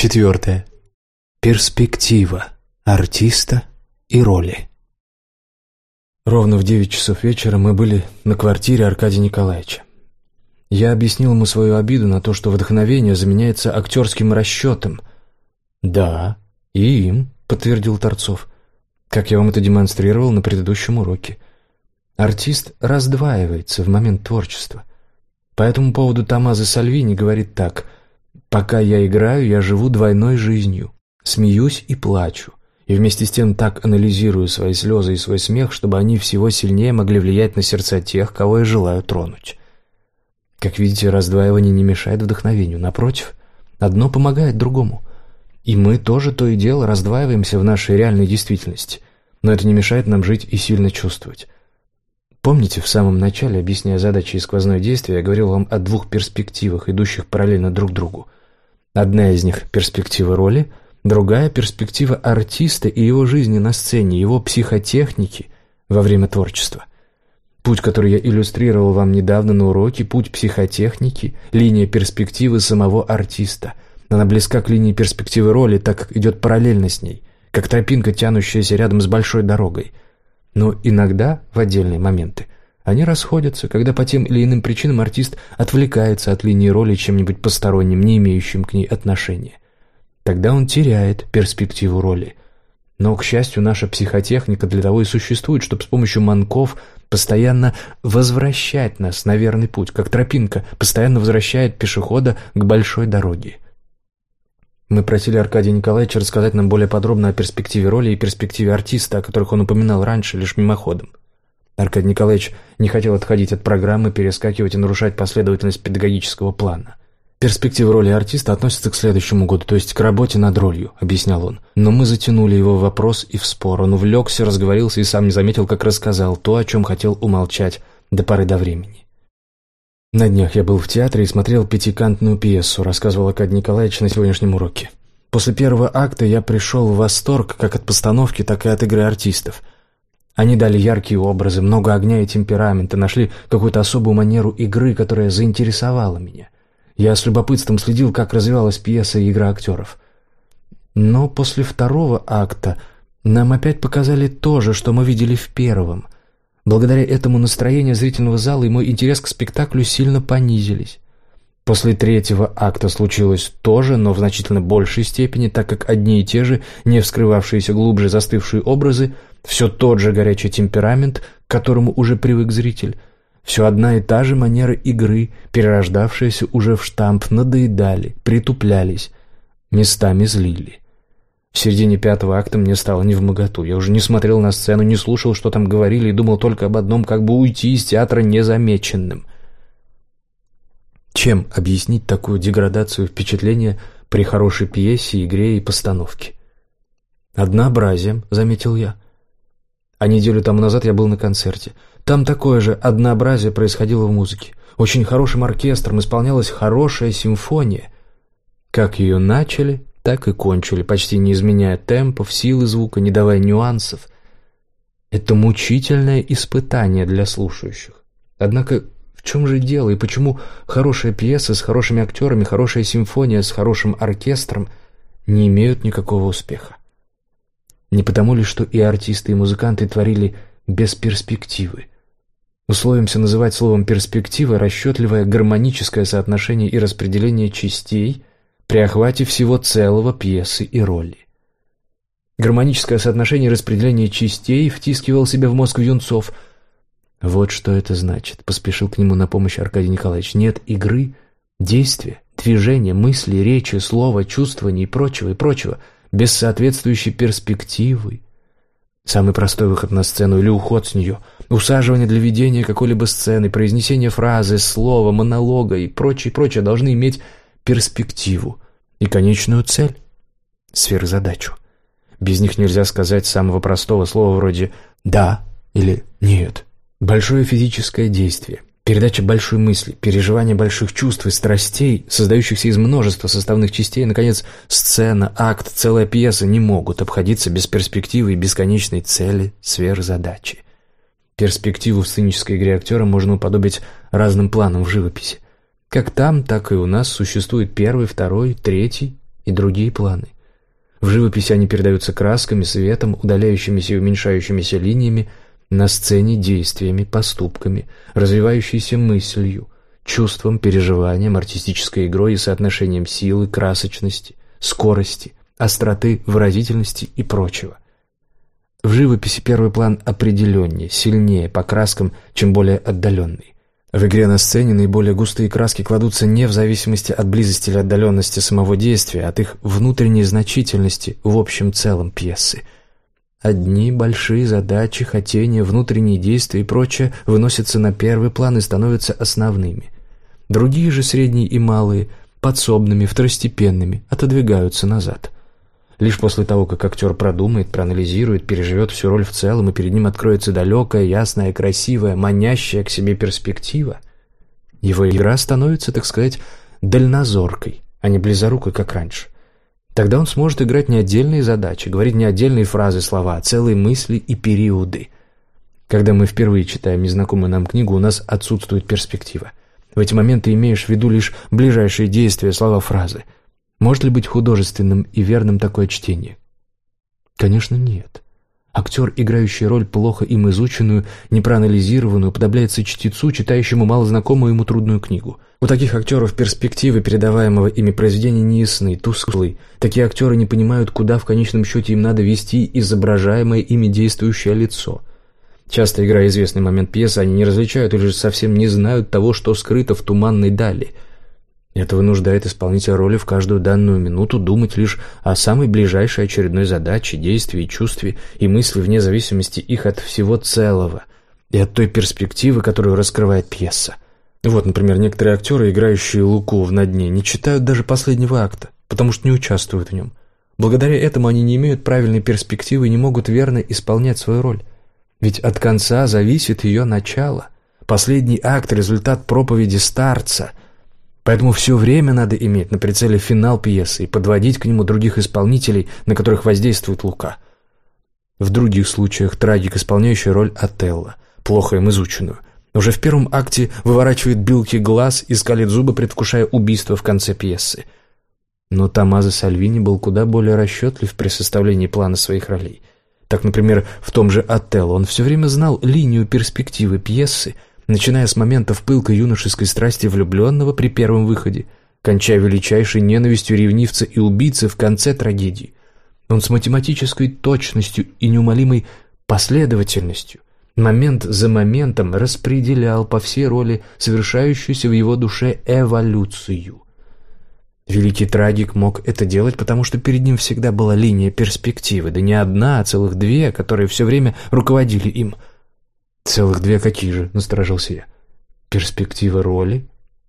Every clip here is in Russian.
Четвертое. Перспектива артиста и роли. Ровно в девять часов вечера мы были на квартире Аркадия Николаевича. Я объяснил ему свою обиду на то, что вдохновение заменяется актерским расчетом. «Да, и им», — подтвердил Торцов, как я вам это демонстрировал на предыдущем уроке. Артист раздваивается в момент творчества. По этому поводу Томазо Сальвини говорит так «Пока я играю, я живу двойной жизнью, смеюсь и плачу, и вместе с тем так анализирую свои слезы и свой смех, чтобы они всего сильнее могли влиять на сердца тех, кого я желаю тронуть». Как видите, раздваивание не мешает вдохновению, напротив, одно помогает другому. И мы тоже то и дело раздваиваемся в нашей реальной действительности, но это не мешает нам жить и сильно чувствовать. Помните, в самом начале, объясняя задачи и сквозное действие, я говорил вам о двух перспективах, идущих параллельно друг другу. Одна из них – перспектива роли, другая – перспектива артиста и его жизни на сцене, его психотехники во время творчества. Путь, который я иллюстрировал вам недавно на уроке, путь психотехники, линия перспективы самого артиста. Она близка к линии перспективы роли, так как идет параллельно с ней, как тропинка, тянущаяся рядом с большой дорогой – но иногда, в отдельные моменты, они расходятся, когда по тем или иным причинам артист отвлекается от линии роли чем-нибудь посторонним, не имеющим к ней отношения. Тогда он теряет перспективу роли. Но, к счастью, наша психотехника для того и существует, чтобы с помощью манков постоянно возвращать нас на верный путь, как тропинка постоянно возвращает пешехода к большой дороге. Мы просили Аркадия Николаевича рассказать нам более подробно о перспективе роли и перспективе артиста, о которых он упоминал раньше, лишь мимоходом. Аркадий Николаевич не хотел отходить от программы, перескакивать и нарушать последовательность педагогического плана. «Перспектива роли артиста относится к следующему году, то есть к работе над ролью», — объяснял он. Но мы затянули его в вопрос и в спор. Он увлекся, разговорился и сам не заметил, как рассказал то, о чем хотел умолчать до поры до времени. На днях я был в театре и смотрел пятикантную пьесу, рассказывал Акад Николаевич на сегодняшнем уроке. После первого акта я пришел в восторг как от постановки, так и от игры артистов. Они дали яркие образы, много огня и темперамента, нашли какую-то особую манеру игры, которая заинтересовала меня. Я с любопытством следил, как развивалась пьеса и игра актеров. Но после второго акта нам опять показали то же, что мы видели в первом – Благодаря этому настроение зрительного зала и мой интерес к спектаклю сильно понизились. После третьего акта случилось то же, но в значительно большей степени, так как одни и те же, не вскрывавшиеся глубже застывшие образы, все тот же горячий темперамент, к которому уже привык зритель, все одна и та же манера игры, перерождавшаяся уже в штамп, надоедали, притуплялись, местами злили. В середине пятого акта мне стало невмоготу. Я уже не смотрел на сцену, не слушал, что там говорили, и думал только об одном, как бы уйти из театра незамеченным. Чем объяснить такую деградацию впечатления при хорошей пьесе, игре и постановке? «Однообразием», — заметил я. А неделю тому назад я был на концерте. Там такое же однообразие происходило в музыке. Очень хорошим оркестром исполнялась хорошая симфония. Как ее начали, так и кончили, почти не изменяя темпов, силы звука, не давая нюансов. Это мучительное испытание для слушающих. Однако в чем же дело и почему хорошая пьеса с хорошими актерами, хорошая симфония с хорошим оркестром не имеют никакого успеха? Не потому ли, что и артисты, и музыканты творили без перспективы? Условимся называть словом «перспектива» расчетливое гармоническое соотношение и распределение частей при охвате всего целого пьесы и роли. Гармоническое соотношение распределения частей втискивал себе в мозг юнцов. Вот что это значит, поспешил к нему на помощь Аркадий Николаевич. Нет игры, действия, движения, мысли, речи, слова, чувствования и прочего, и прочего, без соответствующей перспективы. Самый простой выход на сцену или уход с нее, усаживание для ведения какой-либо сцены, произнесение фразы, слова, монолога и прочее, прочее должны иметь перспективу и конечную цель, сверхзадачу. Без них нельзя сказать самого простого слова вроде «да» или «нет». Большое физическое действие, передача большой мысли, переживание больших чувств и страстей, создающихся из множества составных частей, наконец, сцена, акт, целая пьеса не могут обходиться без перспективы и бесконечной цели, сверхзадачи. Перспективу в сценической игре актера можно уподобить разным планам в живописи. Как там, так и у нас существует первый, второй, третий и другие планы. В живописи они передаются красками, светом, удаляющимися и уменьшающимися линиями, на сцене действиями, поступками, развивающейся мыслью, чувством, переживанием, артистической игрой и соотношением силы, красочности, скорости, остроты, выразительности и прочего. В живописи первый план определеннее, сильнее по краскам, чем более отдаленный. В игре на сцене наиболее густые краски кладутся не в зависимости от близости или отдаленности самого действия, а от их внутренней значительности в общем целом пьесы. Одни большие задачи, хотения, внутренние действия и прочее выносятся на первый план и становятся основными. Другие же средние и малые, подсобными, второстепенными, отодвигаются назад – Лишь после того, как актер продумает, проанализирует, переживет всю роль в целом, и перед ним откроется далекая, ясная, красивая, манящая к себе перспектива, его игра становится, так сказать, дальнозоркой, а не близорукой, как раньше. Тогда он сможет играть не отдельные задачи, говорить не отдельные фразы, слова, а целые мысли и периоды. Когда мы впервые читаем незнакомую нам книгу, у нас отсутствует перспектива. В эти моменты имеешь в виду лишь ближайшие действия, слова, фразы – может ли быть художественным и верным такое чтение? Конечно, нет. Актер, играющий роль плохо им изученную, непроанализированную, подобляется чтецу, читающему малознакомую ему трудную книгу. У таких актеров перспективы передаваемого ими произведения неясны, тусклы. Такие актеры не понимают, куда в конечном счете им надо вести изображаемое ими действующее лицо. Часто, играя известный момент пьесы, они не различают или же совсем не знают того, что скрыто в туманной дали – это вынуждает исполнителя роли в каждую данную минуту думать лишь о самой ближайшей очередной задаче, действии, чувстве и мысли вне зависимости их от всего целого и от той перспективы, которую раскрывает пьеса. Вот, например, некоторые актеры, играющие Луку в «На дне», не читают даже последнего акта, потому что не участвуют в нем. Благодаря этому они не имеют правильной перспективы и не могут верно исполнять свою роль. Ведь от конца зависит ее начало. Последний акт – результат проповеди старца – Поэтому все время надо иметь на прицеле финал пьесы и подводить к нему других исполнителей, на которых воздействует Лука. В других случаях трагик, исполняющий роль Отелла, плохо им изученную, уже в первом акте выворачивает билки глаз и скалит зубы, предвкушая убийство в конце пьесы. Но Томазо Сальвини был куда более расчетлив при составлении плана своих ролей. Так, например, в том же «Отелло» он все время знал линию перспективы пьесы – начиная с моментов пылкой юношеской страсти влюбленного при первом выходе, кончая величайшей ненавистью ревнивца и убийцы в конце трагедии. Он с математической точностью и неумолимой последовательностью момент за моментом распределял по всей роли совершающуюся в его душе эволюцию. Великий трагик мог это делать, потому что перед ним всегда была линия перспективы, да не одна, а целых две, которые все время руководили им – «Целых две какие же?» — насторожился я. «Перспектива роли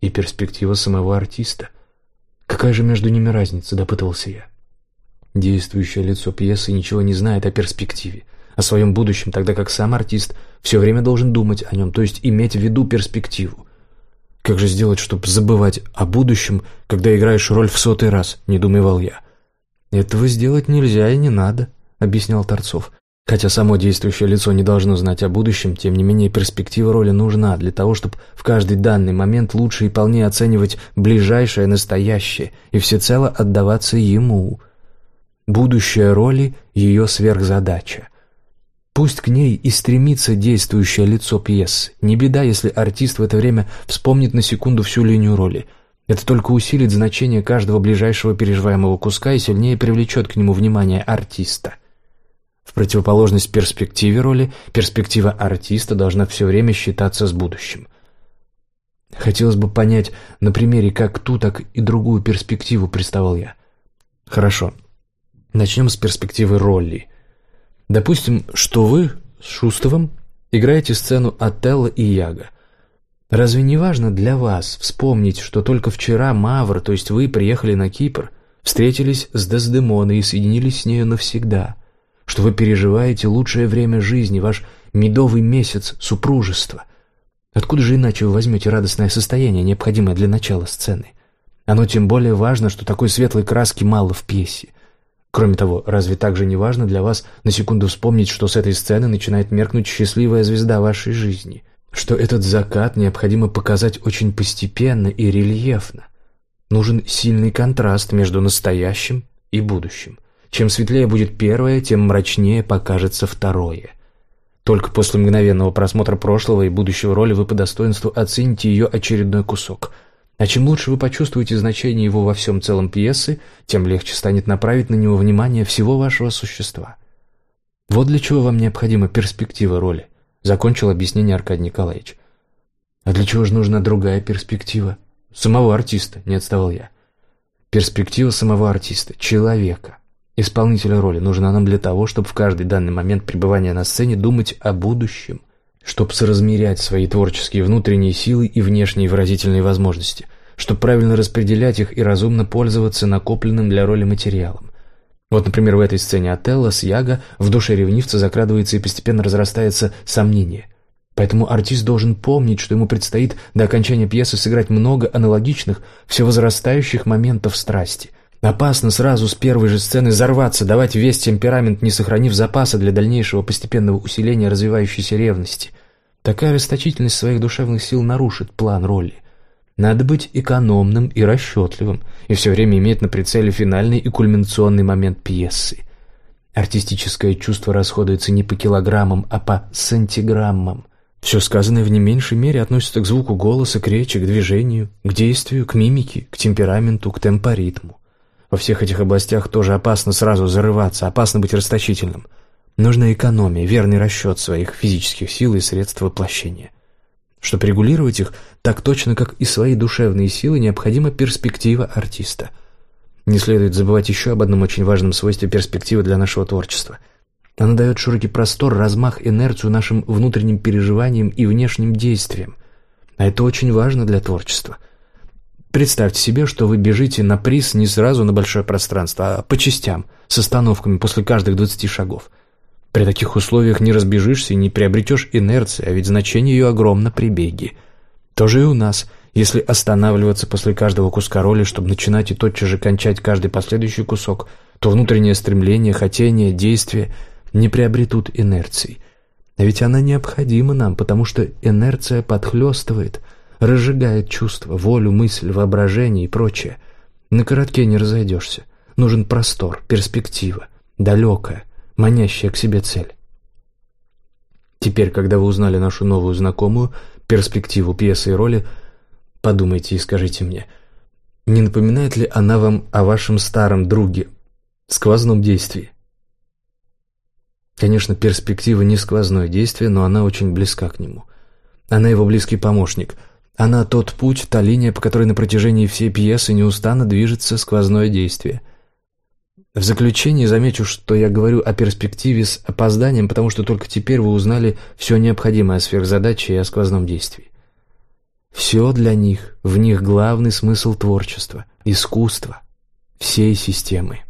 и перспектива самого артиста. Какая же между ними разница?» — допытывался я. Действующее лицо пьесы ничего не знает о перспективе, о своем будущем, тогда как сам артист все время должен думать о нем, то есть иметь в виду перспективу. Как же сделать, чтобы забывать о будущем, когда играешь роль в сотый раз, недоумевал я. Этого сделать нельзя и не надо, объяснял Торцов. Хотя само действующее лицо не должно знать о будущем, тем не менее перспектива роли нужна для того, чтобы в каждый данный момент лучше и полнее оценивать ближайшее настоящее и всецело отдаваться ему. Будущее роли – ее сверхзадача. Пусть к ней и стремится действующее лицо пьесы. Не беда, если артист в это время вспомнит на секунду всю линию роли. Это только усилит значение каждого ближайшего переживаемого куска и сильнее привлечет к нему внимание артиста. В противоположность перспективе роли, перспектива артиста должна все время считаться с будущим. Хотелось бы понять на примере как ту, так и другую перспективу, приставал я. Хорошо. Начнем с перспективы роли. Допустим, что вы с Шустовым играете сцену Отелло и Яга. Разве не важно для вас вспомнить, что только вчера Мавр, то есть вы, приехали на Кипр, встретились с Дездемоной и соединились с нею навсегда? Что вы переживаете лучшее время жизни, ваш медовый месяц супружества. Откуда же иначе вы возьмете радостное состояние, необходимое для начала сцены? Оно тем более важно, что такой светлой краски мало в пьесе. Кроме того, разве также не важно для вас на секунду вспомнить, что с этой сцены начинает меркнуть счастливая звезда вашей жизни? Что этот закат необходимо показать очень постепенно и рельефно? Нужен сильный контраст между настоящим и будущим. Чем светлее будет первое, тем мрачнее покажется второе. Только после мгновенного просмотра прошлого и будущего роли вы по достоинству оцените ее очередной кусок. А чем лучше вы почувствуете значение его во всем целом пьесы, тем легче станет направить на него внимание всего вашего существа. Вот для чего вам необходима перспектива роли, закончил объяснение Аркадий Николаевич. А для чего же нужна другая перспектива? Самого артиста, не отставал я. Перспектива самого артиста, человека, исполнителя роли, нужна нам для того, чтобы в каждый данный момент пребывания на сцене думать о будущем, чтобы соразмерять свои творческие внутренние силы и внешние выразительные возможности, чтобы правильно распределять их и разумно пользоваться накопленным для роли материалом. Вот, например, в этой сцене Отелло с Яго в душе ревнивца закрадывается и постепенно разрастается сомнение – Поэтому артист должен помнить, что ему предстоит до окончания пьесы сыграть много аналогичных, всевозрастающих моментов страсти. Опасно сразу с первой же сцены взорваться, давать весь темперамент, не сохранив запаса для дальнейшего постепенного усиления развивающейся ревности. Такая расточительность своих душевных сил нарушит план роли. Надо быть экономным и расчетливым, и все время иметь на прицеле финальный и кульминационный момент пьесы. Артистическое чувство расходуется не по килограммам, а по сантиграммам. Все сказанное в не меньшей мере относится к звуку голоса, к речи, к движению, к действию, к мимике, к темпераменту, к темпоритму. Во всех этих областях тоже опасно сразу зарываться, опасно быть расточительным. Нужна экономия, верный расчет своих физических сил и средств воплощения. Чтобы регулировать их, так точно как и свои душевные силы, необходима перспектива артиста. Не следует забывать еще об одном очень важном свойстве перспективы для нашего творчества – она дает широкий простор, размах, инерцию нашим внутренним переживаниям и внешним действиям. А это очень важно для творчества. Представьте себе, что вы бежите на приз не сразу на большое пространство, а по частям, с остановками после каждых 20 шагов. При таких условиях не разбежишься и не приобретешь инерции, а ведь значение ее огромно при беге. То же и у нас. Если останавливаться после каждого куска роли, чтобы начинать и тотчас же кончать каждый последующий кусок, то внутреннее стремление, хотение, действие – не приобретут инерции. А ведь она необходима нам, потому что инерция подхлестывает, разжигает чувства, волю, мысль, воображение и прочее. На коротке не разойдешься. Нужен простор, перспектива, далекая, манящая к себе цель. Теперь, когда вы узнали нашу новую знакомую, перспективу пьесы и роли, подумайте и скажите мне, не напоминает ли она вам о вашем старом друге, сквозном действии? Конечно, перспектива не сквозное действие, но она очень близка к нему. Она его близкий помощник. Она тот путь, та линия, по которой на протяжении всей пьесы неустанно движется сквозное действие. В заключение замечу, что я говорю о перспективе с опозданием, потому что только теперь вы узнали все необходимое о сверхзадаче и о сквозном действии. Все для них, в них главный смысл творчества, искусства, всей системы.